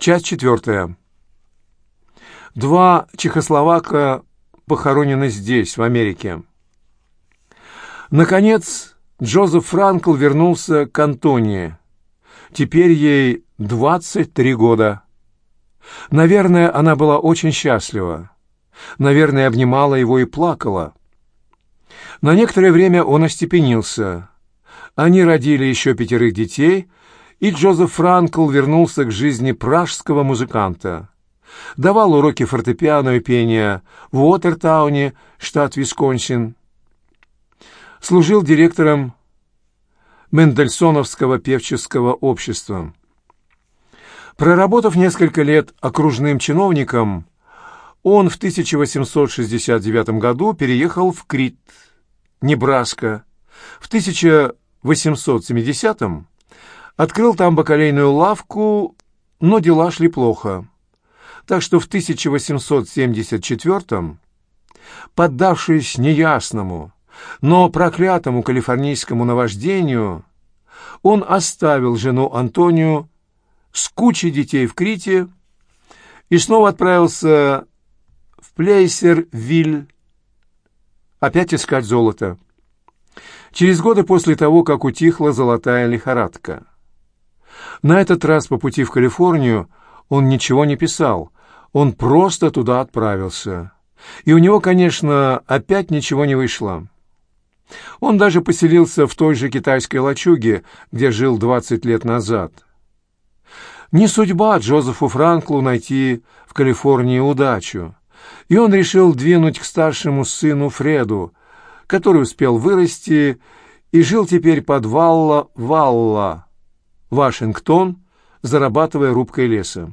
Часть четвертая. Два чехословака похоронены здесь, в Америке. Наконец, Джозеф Франкл вернулся к Антонии. Теперь ей 23 года. Наверное, она была очень счастлива. Наверное, обнимала его и плакала. На некоторое время он остепенился. Они родили еще пятерых детей, и Джозеф Франкл вернулся к жизни пражского музыканта. Давал уроки фортепиано и пения в Уотертауне, штат Висконсин. Служил директором Мендельсоновского певческого общества. Проработав несколько лет окружным чиновником, он в 1869 году переехал в Крит, Небраска. В 1870 открыл там бакалейную лавку, но дела шли плохо. Так что в 1874 поддавшись неясному, но проклятому калифорнийскому наваждению, он оставил жену Антонию с кучей детей в Крите и снова отправился в Плейсер-Виль опять искать золото. Через годы после того, как утихла золотая лихорадка. На этот раз по пути в Калифорнию он ничего не писал, он просто туда отправился. И у него, конечно, опять ничего не вышло. Он даже поселился в той же китайской лачуге, где жил 20 лет назад. Не судьба Джозефу Франклу найти в Калифорнии удачу, и он решил двинуть к старшему сыну Фреду, который успел вырасти и жил теперь под Валла-Валла, Вашингтон, зарабатывая рубкой леса.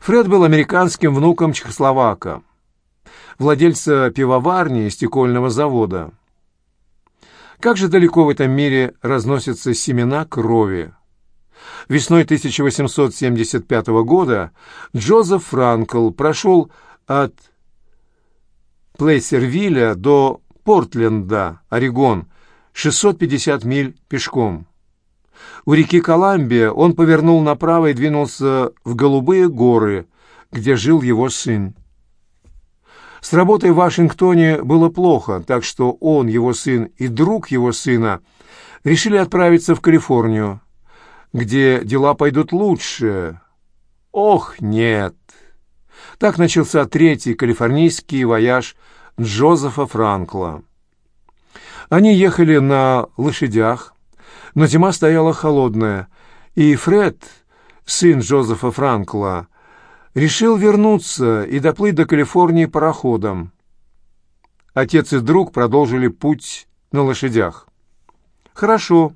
Фред был американским внуком Чехословака, владельца пивоварни и стекольного завода. Как же далеко в этом мире разносятся семена крови. Весной 1875 года Джозеф Франкл прошел от Плейсервилля до Портленда, Орегон, 650 миль пешком. У реки Коламбия он повернул направо и двинулся в Голубые горы, где жил его сын. С работой в Вашингтоне было плохо, так что он, его сын и друг его сына решили отправиться в Калифорнию, где дела пойдут лучше. Ох, нет! Так начался третий калифорнийский вояж Джозефа Франкла. Они ехали на лошадях, но зима стояла холодная, и Фред, сын Джозефа Франкла, решил вернуться и доплыть до Калифорнии пароходом. Отец и друг продолжили путь на лошадях. «Хорошо.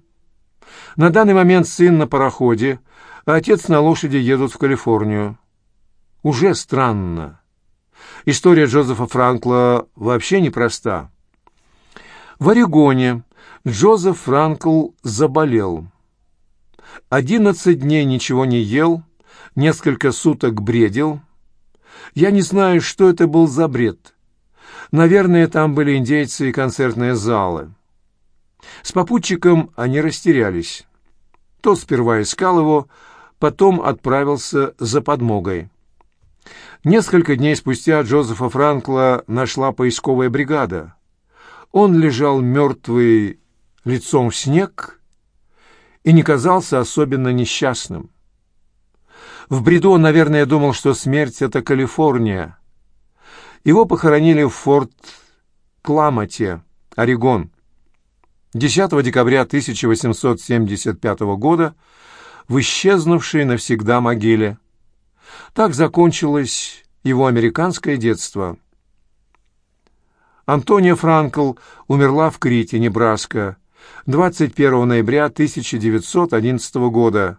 На данный момент сын на пароходе, а отец на лошади едут в Калифорнию. Уже странно. История Джозефа Франкла вообще непроста. В Орегоне Джозеф Франкл заболел. Одиннадцать дней ничего не ел, несколько суток бредил. Я не знаю, что это был за бред. Наверное, там были индейцы и концертные залы. С попутчиком они растерялись. Тот сперва искал его, потом отправился за подмогой. Несколько дней спустя Джозефа Франкла нашла поисковая бригада. Он лежал мертвый лицом в снег и не казался особенно несчастным. В бреду он, наверное, думал, что смерть — это Калифорния. Его похоронили в форт Кламате, Орегон. 10 декабря 1875 года в исчезнувшей навсегда могиле. Так закончилось его американское детство. Антония Франкл умерла в Крите, Небраска, 21 ноября 1911 года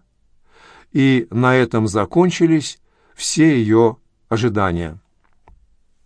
и на этом закончились все ее ожидания.